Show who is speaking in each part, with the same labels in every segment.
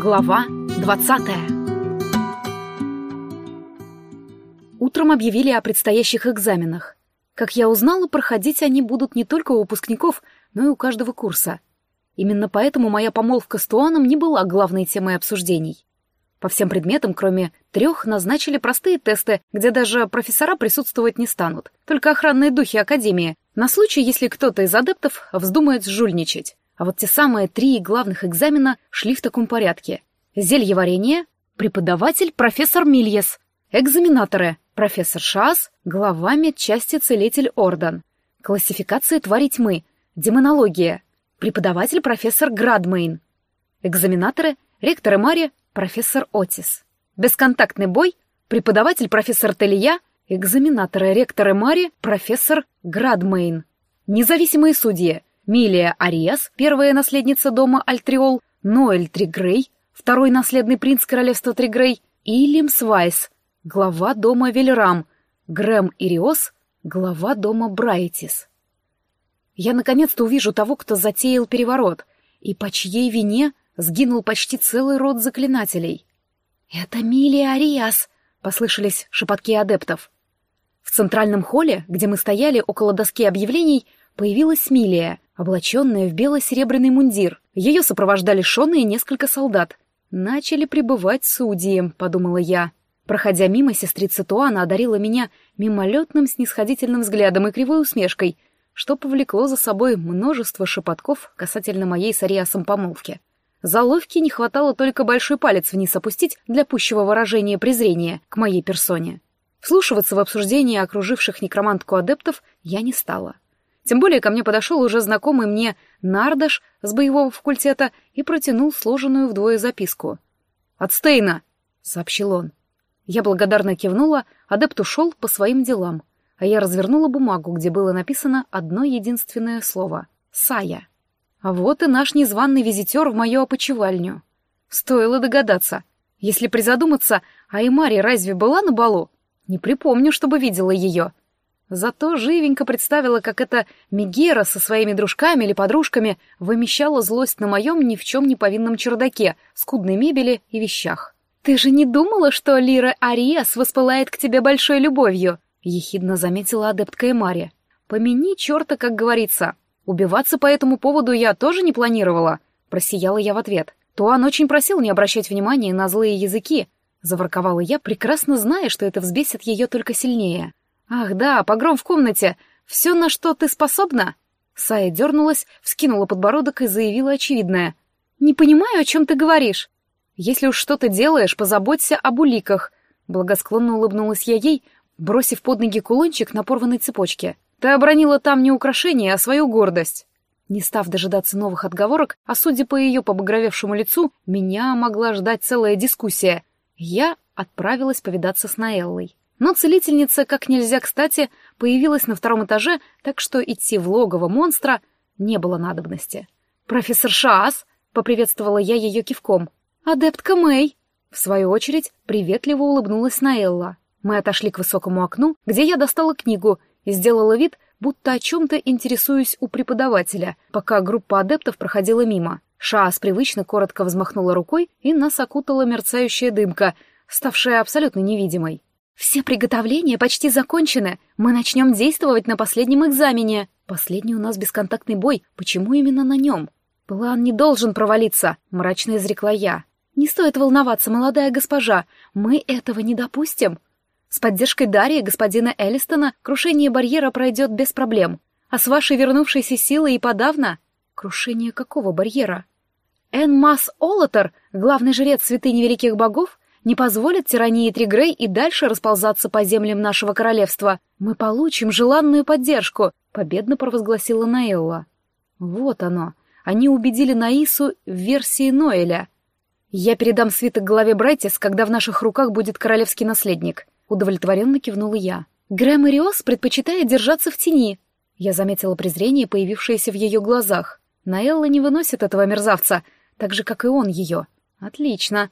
Speaker 1: Глава 20 Утром объявили о предстоящих экзаменах. Как я узнала, проходить они будут не только у выпускников, но и у каждого курса. Именно поэтому моя помолвка с Туаном не была главной темой обсуждений. По всем предметам, кроме трех, назначили простые тесты, где даже профессора присутствовать не станут, только охранные духи Академии, на случай, если кто-то из адептов вздумает жульничать. А вот те самые три главных экзамена шли в таком порядке. Зельеварение, преподаватель профессор Мильес, экзаменаторы, профессор Шас, глава медчасти целитель Ордан, классификация твари тьмы, демонология, преподаватель профессор Градмейн, экзаменаторы, ректор Эмари, профессор Отис, бесконтактный бой, преподаватель профессор Телия, экзаменаторы, ректор Эмари, профессор Градмейн, независимые судьи, Милия Ариас, первая наследница дома Альтриол, Ноэль Тригрей, второй наследный принц королевства Тригрей, и Лимс Вайс, глава дома Вельрам, Грэм Ириос, глава дома Брайтис. Я наконец-то увижу того, кто затеял переворот, и по чьей вине сгинул почти целый род заклинателей. «Это Милия Ариас!» — послышались шепотки адептов. В центральном холле, где мы стояли около доски объявлений, появилась Милия, облаченная в бело-серебряный мундир. Ее сопровождали Шон и несколько солдат. «Начали прибывать судьи», — подумала я. Проходя мимо, сестрица Туана одарила меня мимолетным снисходительным взглядом и кривой усмешкой, что повлекло за собой множество шепотков касательно моей с Ариасом помолвки. Заловки не хватало только большой палец вниз опустить для пущего выражения презрения к моей персоне. Вслушиваться в обсуждение окруживших некромантку адептов я не стала. Тем более ко мне подошел уже знакомый мне Нардаш с боевого факультета и протянул сложенную вдвое записку. «От Стейна!» — сообщил он. Я благодарно кивнула, адепт ушел по своим делам, а я развернула бумагу, где было написано одно единственное слово — «Сая». А вот и наш незваный визитер в мою опочивальню. Стоило догадаться. Если призадуматься, Аймари разве была на балу? Не припомню, чтобы видела ее. Зато живенько представила, как эта Мегера со своими дружками или подружками вымещала злость на моем ни в чем не повинном чердаке, скудной мебели и вещах. «Ты же не думала, что Лира Ариас воспылает к тебе большой любовью?» — ехидно заметила адептка Эмари. «Помяни черта, как говорится. Убиваться по этому поводу я тоже не планировала», — просияла я в ответ. «Туан очень просил не обращать внимания на злые языки», — заворковала я, прекрасно зная, что это взбесит ее только сильнее. «Ах да, погром в комнате! Все, на что ты способна?» Сая дернулась, вскинула подбородок и заявила очевидное. «Не понимаю, о чем ты говоришь. Если уж что-то делаешь, позаботься об уликах». Благосклонно улыбнулась я ей, бросив под ноги кулончик на порванной цепочке. «Ты обронила там не украшение, а свою гордость». Не став дожидаться новых отговорок, а судя по ее побагровевшему лицу, меня могла ждать целая дискуссия. Я отправилась повидаться с Наэллой. Но целительница, как нельзя кстати, появилась на втором этаже, так что идти в логово монстра не было надобности. «Профессор Шаас!» — поприветствовала я ее кивком. «Адептка Мэй!» В свою очередь приветливо улыбнулась Наэлла. Мы отошли к высокому окну, где я достала книгу и сделала вид, будто о чем-то интересуюсь у преподавателя, пока группа адептов проходила мимо. Шаас привычно коротко взмахнула рукой, и нас окутала мерцающая дымка, ставшая абсолютно невидимой. «Все приготовления почти закончены. Мы начнем действовать на последнем экзамене. Последний у нас бесконтактный бой. Почему именно на нем?» «План не должен провалиться», — мрачно изрекла я. «Не стоит волноваться, молодая госпожа. Мы этого не допустим. С поддержкой Дарьи господина Эллистона крушение барьера пройдет без проблем. А с вашей вернувшейся силой и подавно...» «Крушение какого барьера?» Энмас Олотер, главный жрец святыни великих богов, не позволит тирании Тригрей и дальше расползаться по землям нашего королевства. Мы получим желанную поддержку», — победно провозгласила Наэлла. «Вот оно. Они убедили Наису в версии Ноэля. Я передам свиток главе Брайтис, когда в наших руках будет королевский наследник», — удовлетворенно кивнула я. «Грэм Ириос предпочитает держаться в тени». Я заметила презрение, появившееся в ее глазах. Наэлла не выносит этого мерзавца, так же, как и он ее. «Отлично.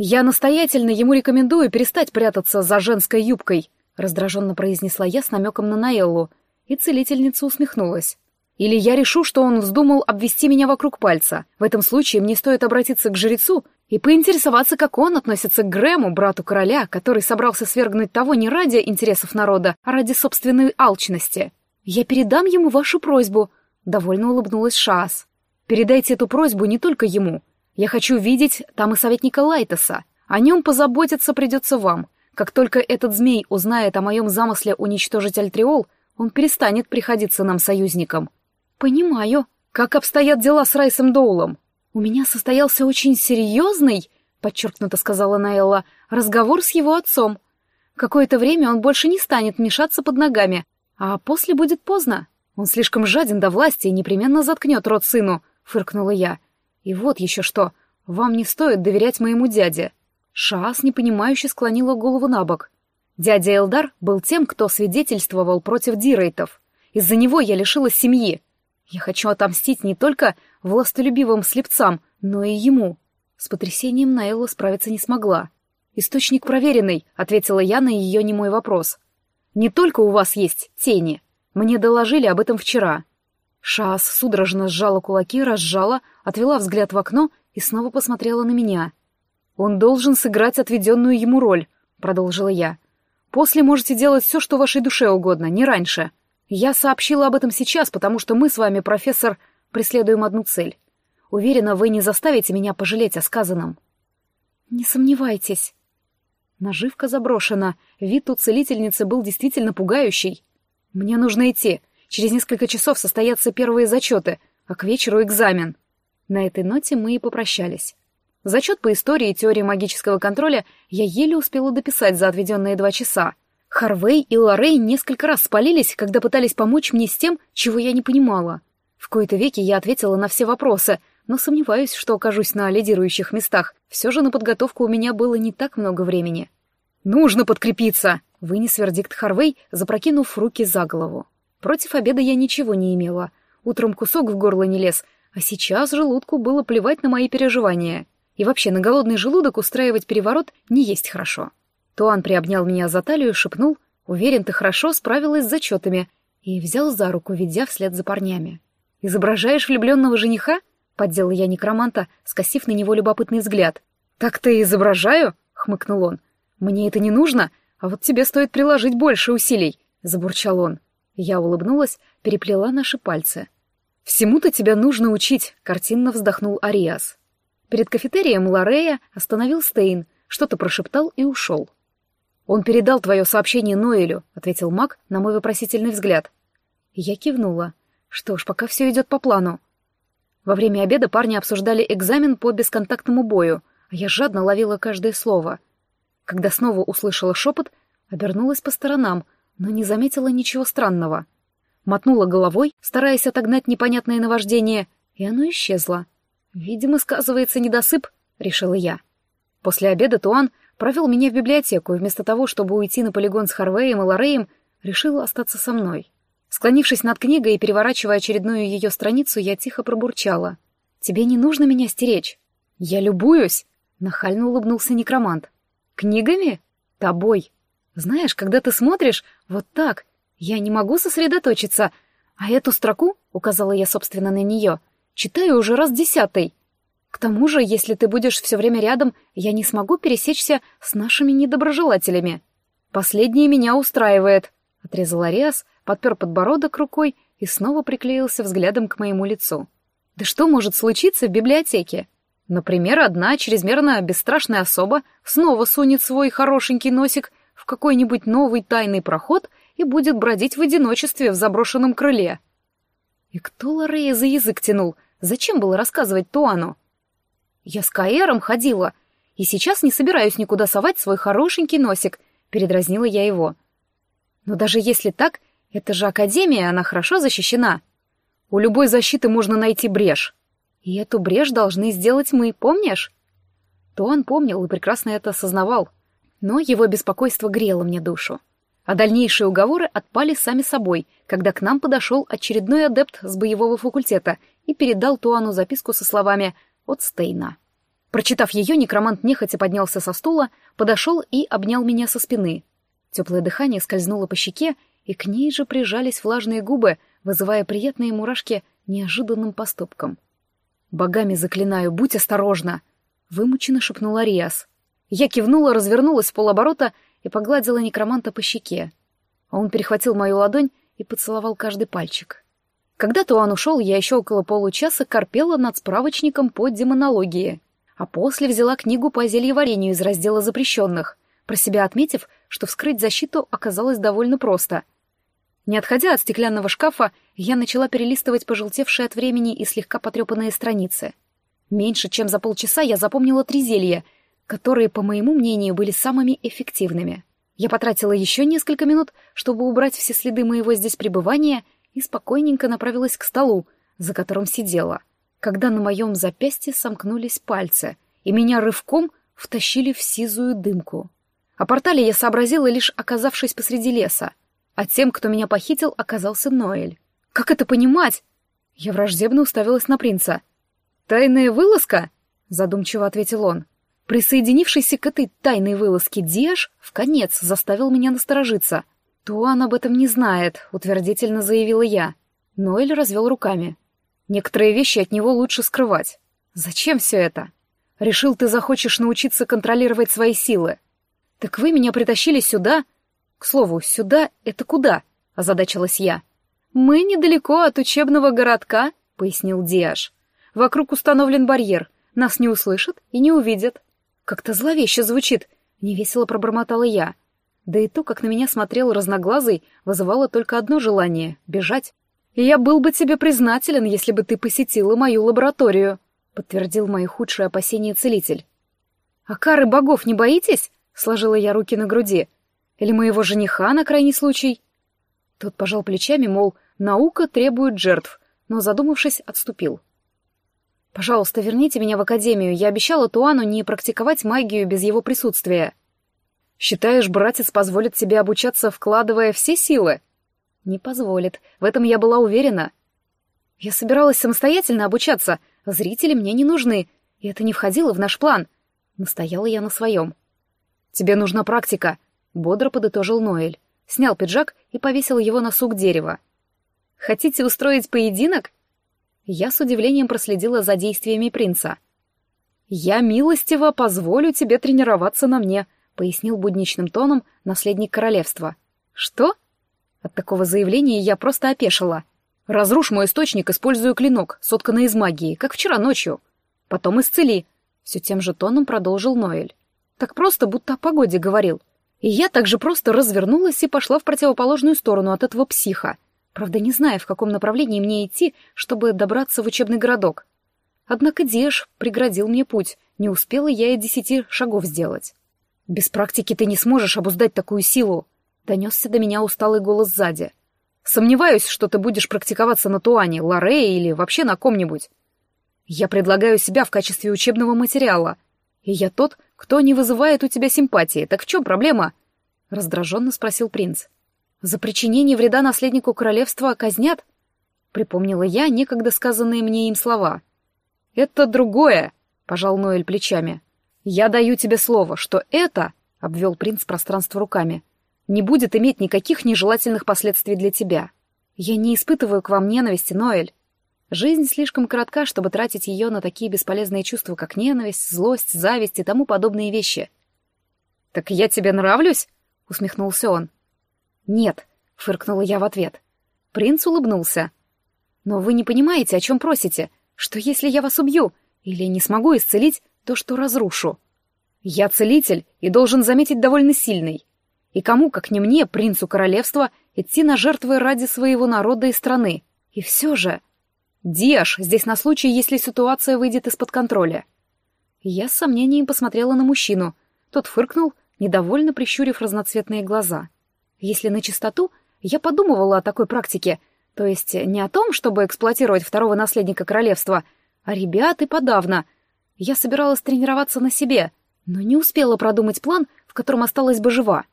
Speaker 1: «Я настоятельно ему рекомендую перестать прятаться за женской юбкой», раздраженно произнесла я с намеком на Наэллу, и целительница усмехнулась. «Или я решу, что он вздумал обвести меня вокруг пальца. В этом случае мне стоит обратиться к жрецу и поинтересоваться, как он относится к Грэму, брату короля, который собрался свергнуть того не ради интересов народа, а ради собственной алчности. «Я передам ему вашу просьбу», — довольно улыбнулась Шаас. «Передайте эту просьбу не только ему. Я хочу видеть там и советника Лайтоса. О нем позаботиться придется вам. Как только этот змей узнает о моем замысле уничтожить Альтриол, он перестанет приходиться нам союзником». «Понимаю. Как обстоят дела с Райсом Доулом?» «У меня состоялся очень серьезный, — подчеркнуто сказала Наэлла, — разговор с его отцом. Какое-то время он больше не станет мешаться под ногами, а после будет поздно. Он слишком жаден до власти и непременно заткнет рот сыну, — фыркнула я. И вот еще что, вам не стоит доверять моему дяде. Шаас непонимающе склонила голову на бок. Дядя Элдар был тем, кто свидетельствовал против дирейтов. Из-за него я лишилась семьи. Я хочу отомстить не только властолюбивым слепцам, но и ему. С потрясением Наэлла справиться не смогла. «Источник проверенный», — ответила я на ее немой вопрос. «Не только у вас есть тени. Мне доложили об этом вчера». Шаас судорожно сжала кулаки, разжала, отвела взгляд в окно и снова посмотрела на меня. «Он должен сыграть отведенную ему роль», — продолжила я. «После можете делать все, что вашей душе угодно, не раньше. Я сообщила об этом сейчас, потому что мы с вами, профессор, преследуем одну цель. Уверена, вы не заставите меня пожалеть о сказанном. Не сомневайтесь. Наживка заброшена. Вид у целительницы был действительно пугающий. Мне нужно идти. Через несколько часов состоятся первые зачеты, а к вечеру экзамен. На этой ноте мы и попрощались. Зачет по истории и теории магического контроля я еле успела дописать за отведенные два часа. Харвей и Лоррей несколько раз спалились, когда пытались помочь мне с тем, чего я не понимала. В кои-то веки я ответила на все вопросы, но сомневаюсь, что окажусь на лидирующих местах. Все же на подготовку у меня было не так много времени. «Нужно подкрепиться!» — вынес вердикт Харвей, запрокинув руки за голову. Против обеда я ничего не имела. Утром кусок в горло не лез, а сейчас желудку было плевать на мои переживания. И вообще на голодный желудок устраивать переворот не есть хорошо. Туан приобнял меня за талию и шепнул, «Уверен, ты хорошо справилась с зачетами», и взял за руку, ведя вслед за парнями. «Изображаешь влюбленного жениха?» — поддела я некроманта, скосив на него любопытный взгляд. «Так ты изображаю?» — хмыкнул он. «Мне это не нужно, а вот тебе стоит приложить больше усилий», — забурчал он. Я улыбнулась, переплела наши пальцы. «Всему-то тебя нужно учить», — картинно вздохнул Ариас. Перед кафетерием Лорея остановил Стейн, что-то прошептал и ушел. «Он передал твое сообщение Ноэлю», — ответил маг на мой вопросительный взгляд. Я кивнула. Что ж, пока все идет по плану. Во время обеда парни обсуждали экзамен по бесконтактному бою, а я жадно ловила каждое слово. Когда снова услышала шепот, обернулась по сторонам, но не заметила ничего странного. Мотнула головой, стараясь отогнать непонятное наваждение, и оно исчезло. «Видимо, сказывается недосып», — решила я. После обеда Туан провел меня в библиотеку, и вместо того, чтобы уйти на полигон с Харвеем и Лореем, решил остаться со мной. Склонившись над книгой и переворачивая очередную ее страницу, я тихо пробурчала. «Тебе не нужно меня стеречь». «Я любуюсь», — нахально улыбнулся некромант. «Книгами? Тобой. Знаешь, когда ты смотришь вот так, я не могу сосредоточиться, а эту строку, — указала я, собственно, на нее, — читаю уже раз десятый. К тому же, если ты будешь все время рядом, я не смогу пересечься с нашими недоброжелателями. Последнее меня устраивает», — отрезал Ариас, — подпер подбородок рукой и снова приклеился взглядом к моему лицу. Да что может случиться в библиотеке? Например, одна чрезмерно бесстрашная особа снова сунет свой хорошенький носик какой-нибудь новый тайный проход и будет бродить в одиночестве в заброшенном крыле. И кто Лорея за язык тянул? Зачем было рассказывать Туану? Я с Каэром ходила, и сейчас не собираюсь никуда совать свой хорошенький носик, передразнила я его. Но даже если так, это же Академия, она хорошо защищена. У любой защиты можно найти брешь. И эту брешь должны сделать мы, помнишь? То он помнил и прекрасно это осознавал. Но его беспокойство грело мне душу. А дальнейшие уговоры отпали сами собой, когда к нам подошел очередной адепт с боевого факультета и передал Туану записку со словами «От Стейна». Прочитав ее, некромант нехотя поднялся со стула, подошел и обнял меня со спины. Теплое дыхание скользнуло по щеке, и к ней же прижались влажные губы, вызывая приятные мурашки неожиданным поступком. «Богами заклинаю, будь осторожна!» — вымученно шепнула Риас. Я кивнула, развернулась в полоборота и погладила некроманта по щеке. А он перехватил мою ладонь и поцеловал каждый пальчик. Когда Туан ушел, я еще около получаса корпела над справочником по демонологии, а после взяла книгу по зельеварению из раздела запрещенных, про себя отметив, что вскрыть защиту оказалось довольно просто. Не отходя от стеклянного шкафа, я начала перелистывать пожелтевшие от времени и слегка потрепанные страницы. Меньше чем за полчаса я запомнила три зелья, которые, по моему мнению, были самыми эффективными. Я потратила еще несколько минут, чтобы убрать все следы моего здесь пребывания — и спокойненько направилась к столу, за которым сидела, когда на моем запястье сомкнулись пальцы, и меня рывком втащили в сизую дымку. О портале я сообразила, лишь оказавшись посреди леса, а тем, кто меня похитил, оказался Ноэль. Как это понимать? Я враждебно уставилась на принца. «Тайная вылазка?» — задумчиво ответил он. Присоединившийся к этой тайной вылазке Диаш в конец заставил меня насторожиться — «Туан об этом не знает», — утвердительно заявила я. Ноэль развел руками. «Некоторые вещи от него лучше скрывать. Зачем все это? Решил, ты захочешь научиться контролировать свои силы. Так вы меня притащили сюда? К слову, сюда — это куда?» — озадачилась я. «Мы недалеко от учебного городка», — пояснил Диаш. «Вокруг установлен барьер. Нас не услышат и не увидят». «Как-то зловеще звучит», — невесело пробормотала я. Да и то, как на меня смотрел разноглазый, вызывало только одно желание — бежать. «И я был бы тебе признателен, если бы ты посетила мою лабораторию», — подтвердил мои худшие опасения целитель. «А кары богов не боитесь?» — сложила я руки на груди. «Или моего жениха на крайний случай?» Тот пожал плечами, мол, наука требует жертв, но, задумавшись, отступил. «Пожалуйста, верните меня в академию. Я обещала Туану не практиковать магию без его присутствия». Считаешь, братец позволит тебе обучаться, вкладывая все силы? Не позволит. В этом я была уверена. Я собиралась самостоятельно обучаться. Зрители мне не нужны. И это не входило в наш план. Настояла я на своем. Тебе нужна практика. Бодро подытожил Ноэль. Снял пиджак и повесил его на сук дерева. Хотите устроить поединок? Я с удивлением проследила за действиями принца. Я милостиво позволю тебе тренироваться на мне, — пояснил будничным тоном наследник королевства. «Что?» От такого заявления я просто опешила. «Разрушь мой источник, используя клинок, сотканный из магии, как вчера ночью. Потом исцели», — все тем же тоном продолжил Ноэль. Так просто, будто о погоде говорил. И я также просто развернулась и пошла в противоположную сторону от этого психа, правда, не зная, в каком направлении мне идти, чтобы добраться в учебный городок. Однако Деш преградил мне путь, не успела я и десяти шагов сделать. «Без практики ты не сможешь обуздать такую силу», — донесся до меня усталый голос сзади. «Сомневаюсь, что ты будешь практиковаться на Туане, Ларее или вообще на ком-нибудь. Я предлагаю себя в качестве учебного материала. И я тот, кто не вызывает у тебя симпатии. Так в чем проблема?» — раздраженно спросил принц. «За причинение вреда наследнику королевства казнят?» — припомнила я некогда сказанные мне им слова. «Это другое», — пожал Ноэль плечами. «Я даю тебе слово, что это, — обвел принц пространство руками, — не будет иметь никаких нежелательных последствий для тебя. Я не испытываю к вам ненависти, Ноэль. Жизнь слишком коротка, чтобы тратить ее на такие бесполезные чувства, как ненависть, злость, зависть и тому подобные вещи». «Так я тебе нравлюсь?» — усмехнулся он. «Нет», — фыркнула я в ответ. Принц улыбнулся. «Но вы не понимаете, о чем просите. Что если я вас убью? Или не смогу исцелить, то, что разрушу. Я целитель и должен заметить довольно сильный. И кому, как не мне, принцу королевства, идти на жертвы ради своего народа и страны? И все же... Диаш здесь на случай, если ситуация выйдет из-под контроля. Я с сомнением посмотрела на мужчину. Тот фыркнул, недовольно прищурив разноцветные глаза. Если на чистоту, я подумывала о такой практике, то есть не о том, чтобы эксплуатировать второго наследника королевства, а ребят и подавно — я собиралась тренироваться на себе, но не успела продумать план, в котором осталась бы жива.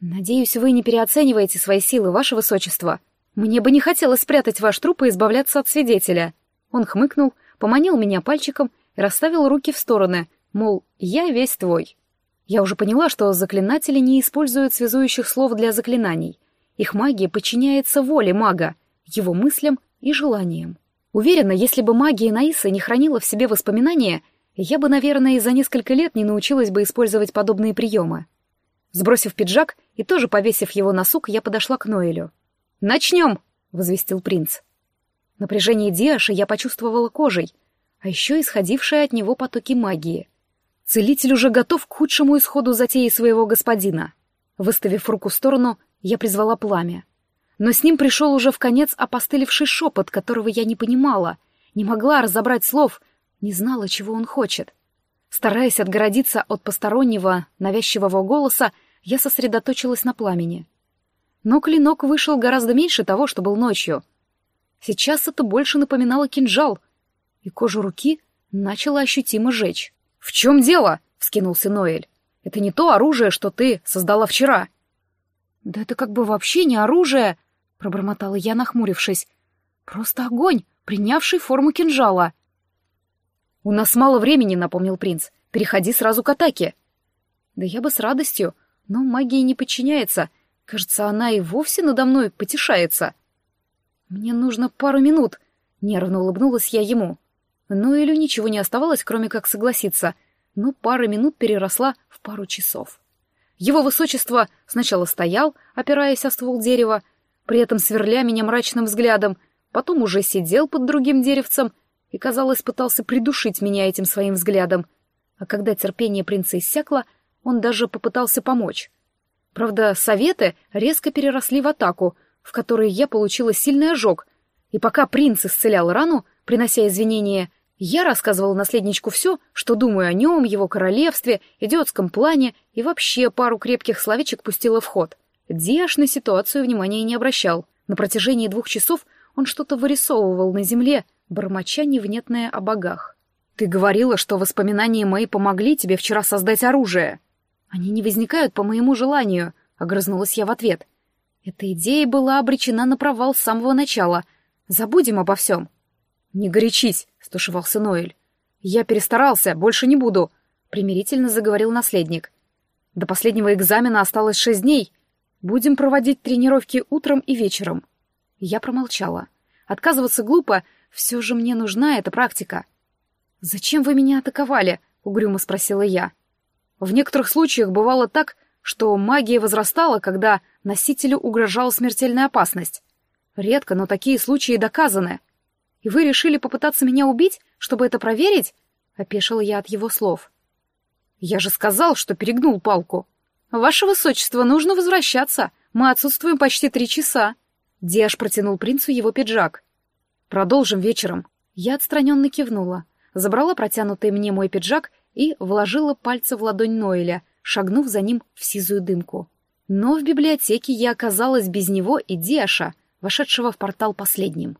Speaker 1: Надеюсь, вы не переоцениваете свои силы, ваше высочество. Мне бы не хотелось спрятать ваш труп и избавляться от свидетеля. Он хмыкнул, поманил меня пальчиком и расставил руки в стороны, мол, я весь твой. Я уже поняла, что заклинатели не используют связующих слов для заклинаний. Их магия подчиняется воле мага, его мыслям и желаниям. Уверена, если бы магия Наисы не хранила в себе воспоминания — Я бы, наверное, и за несколько лет не научилась бы использовать подобные приемы. Сбросив пиджак и тоже повесив его на сук, я подошла к Ноэлю. «Начнем!» — возвестил принц. Напряжение Диаша я почувствовала кожей, а еще исходившие от него потоки магии. Целитель уже готов к худшему исходу затеи своего господина. Выставив руку в сторону, я призвала пламя. Но с ним пришел уже в конец опостылевший шепот, которого я не понимала, не могла разобрать слов, не знала, чего он хочет. Стараясь отгородиться от постороннего, навязчивого голоса, я сосредоточилась на пламени. Но клинок вышел гораздо меньше того, что был ночью. Сейчас это больше напоминало кинжал, и кожу руки начала ощутимо жечь. «В чем дело?» — вскинулся Ноэль. «Это не то оружие, что ты создала вчера». «Да это как бы вообще не оружие!» — пробормотала я, нахмурившись. «Просто огонь, принявший форму кинжала». «У нас мало времени», — напомнил принц. «Переходи сразу к атаке». «Да я бы с радостью, но магия не подчиняется. Кажется, она и вовсе надо мной потешается». «Мне нужно пару минут», — нервно улыбнулась я ему. Ну или ничего не оставалось, кроме как согласиться, но пара минут переросла в пару часов. Его высочество сначала стоял, опираясь о ствол дерева, при этом сверля меня мрачным взглядом, потом уже сидел под другим деревцем и, казалось, пытался придушить меня этим своим взглядом. А когда терпение принца иссякло, он даже попытался помочь. Правда, советы резко переросли в атаку, в которой я получила сильный ожог, и пока принц исцелял рану, принося извинения, я рассказывала наследничку все, что думаю о нем, его королевстве, идиотском плане и вообще пару крепких словечек пустила в ход. Диаш на ситуацию внимания не обращал. На протяжении двух часов он что-то вырисовывал на земле, бормоча невнятное о богах. «Ты говорила, что воспоминания мои помогли тебе вчера создать оружие». «Они не возникают по моему желанию», — огрызнулась я в ответ. «Эта идея была обречена на провал с самого начала. Забудем обо всем». «Не горячись», — стушевался Ноэль. «Я перестарался, больше не буду», — примирительно заговорил наследник. «До последнего экзамена осталось шесть дней. Будем проводить тренировки утром и вечером». Я промолчала. Отказываться глупо, все же мне нужна эта практика. «Зачем вы меня атаковали?» — угрюмо спросила я. В некоторых случаях бывало так, что магия возрастала, когда носителю угрожала смертельная опасность. Редко, но такие случаи доказаны. И вы решили попытаться меня убить, чтобы это проверить?» — опешила я от его слов. «Я же сказал, что перегнул палку. Ваше высочество, нужно возвращаться. Мы отсутствуем почти три часа». Диаш протянул принцу его пиджак. «Продолжим вечером». Я отстраненно кивнула, забрала протянутый мне мой пиджак и вложила пальцы в ладонь Ноэля, шагнув за ним в сизую дымку. Но в библиотеке я оказалась без него и Диаша, вошедшего в портал последним.